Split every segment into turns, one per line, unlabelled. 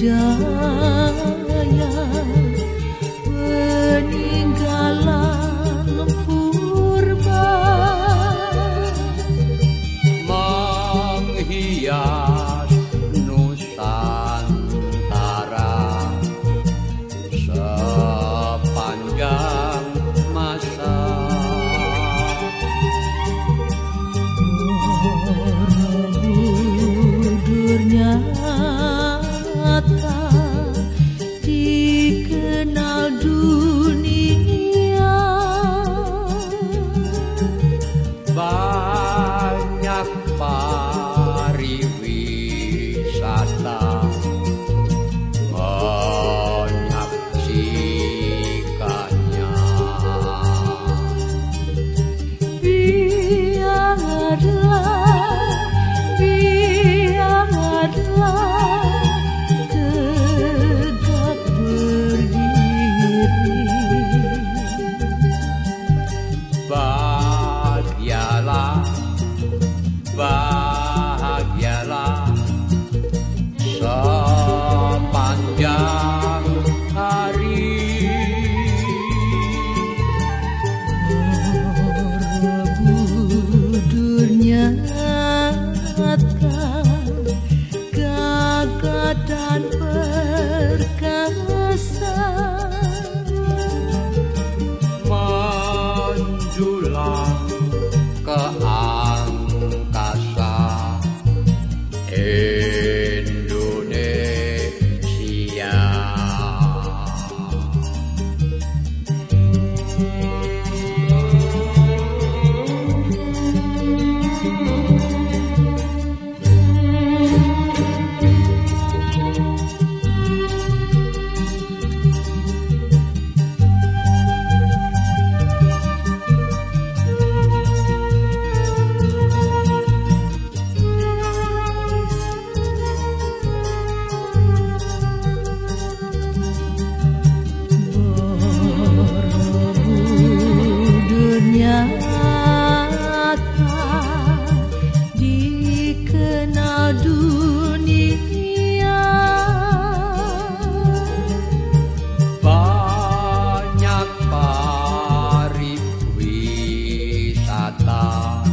着
too long. not.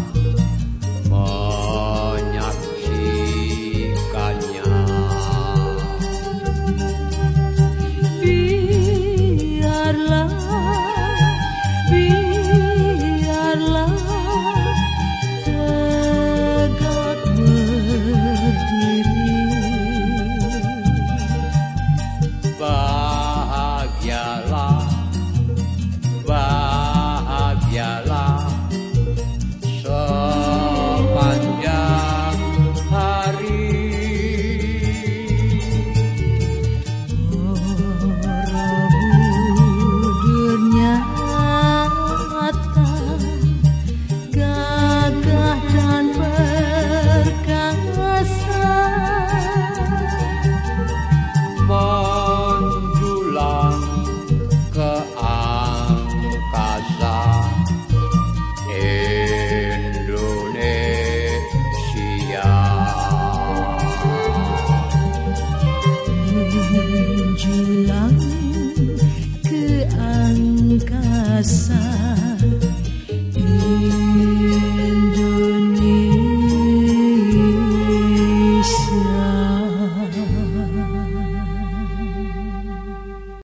menjulang ke angkasa.